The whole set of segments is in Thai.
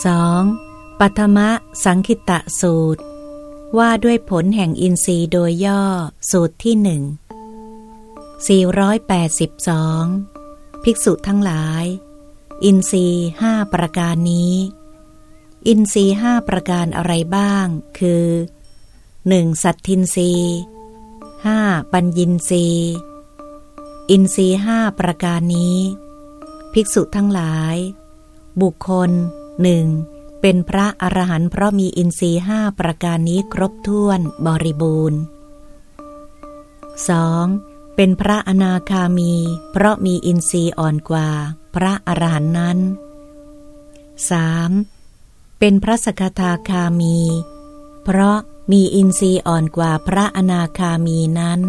2. ปัทมะสังคิตะสูตร ว่าด้วยผลแห่งอินทรีย์โดยย่อสูตรที่หนึ่ง482 ภิกษุทั้งหลาย อินทรีย์ห้าประการนี้ อินทรีย์ห้าประการอะไรบ้าง คือ 1. สัตทินทรีย์ 5. ปัญญินทรีย์อินทรีย์ห้าประการนี้ ภิกษุทั้งหลาย บุคคล หนึ่งเป็นพระอรหันต์เพราะมีอินทรีย์ห้าประการนี้ครบถ้วนบริบูรณ์ 2. เป็นพระอนาคามี เพราะมีอินทรีย์อ่อนกว่า พระอรหันต์นั้น 3. เป็นพระสกทาคามี เพราะมีอินทรีย์อ่อนกว่าพระอนาคามีนั้น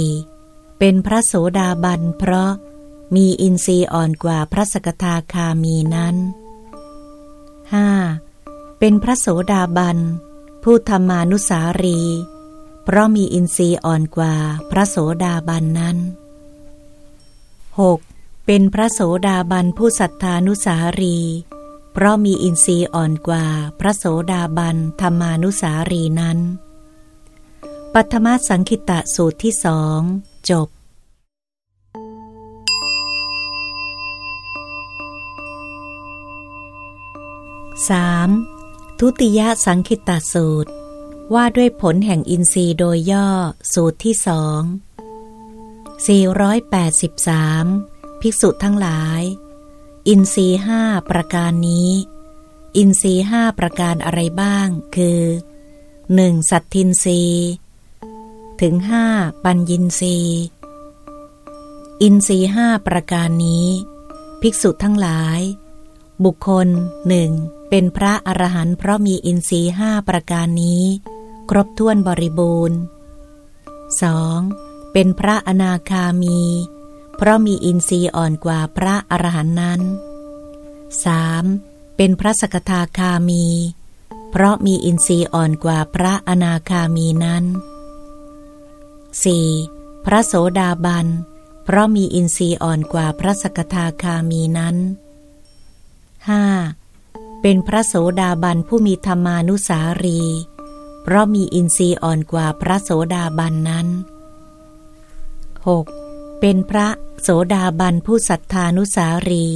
4. เป็นพระโสดาบันเพราะ มีอินทรีย์อ่อนกว่าพระสกทาคามีนั้น 5. เป็นพระโสดาบัน ผู้ธรรมานุสารี เพราะมีอินทรีย์อ่อนกว่าพระโสดาบันนั้น 6. เป็นพระโสดาบันผู้ศรัทธานุสารี เพราะมีอินทรีย์อ่อนกว่าพระโสดาบันธรรมานุสารีนั้น ปัทมสังคิตะสูตรที่สองจบ 3. ทุติยสังคิตาสูตร ว่าด้วยผลแห่งอินทรีย์โดยย่อสูตรที่สอง483 ภิกษุทั้งหลาย อินทรีย์ห้าประการนี้ อินทรีย์ห้าประการอะไรบ้าง คือ 1. สัตทินทรีย์ถึงห้าปัญญินทรีย์อินทรีย์ห้าประการนี้ ภิกษุทั้งหลาย บุคคลหนึ่ง เป็นพระอรหันต์เพราะมีอินทรีย์ห้าประการนี้ ครบถ้วนบริบูรณ์ 2. เป็นพระอนาคามี เพราะมีอินทรีย์อ่อนกว่าพระอรหันต์นั้น 3. เป็นพระสกทาคามี เพราะมีอินทรีย์อ่อนกว่าพระอนาคามีนั้น 4. พระโสดาบัน เพราะมีอินทรีย์อ่อนกว่าพระสกทาคามีนั้น 5. เป็นพระโสดาบันผู้มีธรรมานุสารี เพราะมีอินทรีย์อ่อนกว่าพระโสดาบันนั้น 6. เป็นพระโสดาบันผู้ศรัทธานุสารี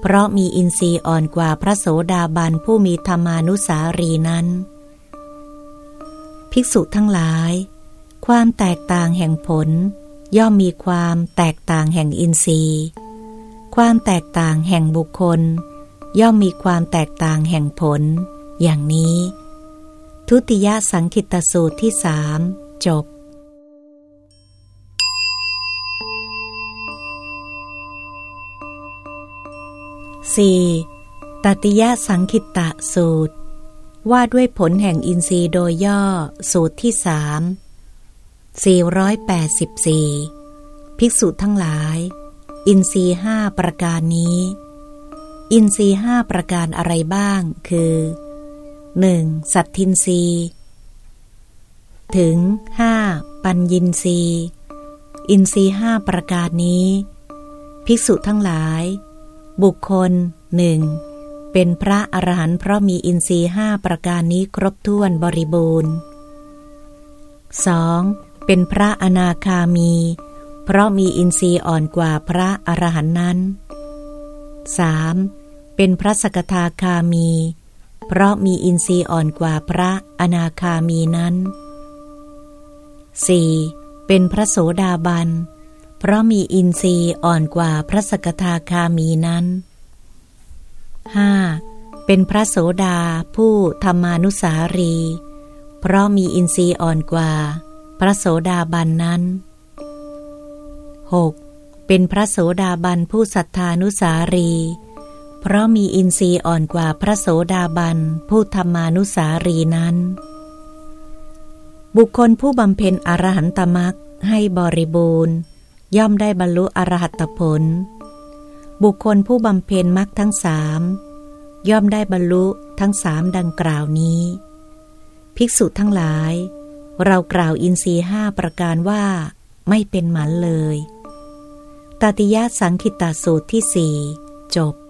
เพราะมีอินทรีย์อ่อนกว่าพระโสดาบันผู้มีธรรมานุสารีนั้น ภิกษุทั้งหลาย ความแตกต่างแห่งผล ย่อมมีความแตกต่างแห่งอินทรีย์ ความแตกต่างแห่งบุคคล ย่อมมีความแตกต่างแห่งผล อย่างนี้ ทุติยสังคิตสูตรที่สามจบ 4. ตติยสังคิตะสูตร ว่าด้วยผลแห่งอินทรีย์โดยย่อสูตรที่สาม484 ภิกษุทั้งหลาย อินทรีย์ห้าประการนี้ อินทรีห้าประการอะไรบ้าง คือ 1. สัตทินรีถึง 5. ปัญญินรีอินทรีห้าประการนี้ ภิกษุทั้งหลาย บุคคลหนึ่งเป็นพระอรหันต์เพราะมีอินทรีห้าประการนี้ครบถ้วนบริบูรณ์ 2. เป็นพระอนาคามี เพราะมีอินทรีย์อ่อนกว่าพระอรหันต์นั้น 3. เป็นพระสกทาคามี เพราะมีอินทรีย์อ่อนกว่าพระอนาคามีนั้น 4. เป็นพระโสดาบัน เพราะมีอินทรีย์อ่อนกว่าพระสกทาคามีนั้น 5. เป็นพระโสดาผู้ธรรมานุสารี เพราะมีอินทรีย์อ่อนกว่า พระโสดาบันนั้น 6. เป็นพระโสดาบันผู้ศรัทธานุสารี เพราะมีอินทรีย์อ่อนกว่าพระโสดาบันผู้ธรรมานุสารีนั้น บุคคลผู้บำเพ็ญอรหันตมักให้บริบูรณ์ ย่อมได้บรรลุอรหัตผล บุคคลผู้บำเพ็ญมรรคทั้งสามย่อมได้บรรลุทั้งสามดังกล่าวนี้ ภิกษุทั้งหลาย เรากล่าวอินทรีห้าประการว่า ไม่เป็นหมันเลย ตติยสังคิตาสูตรที่สี่จบ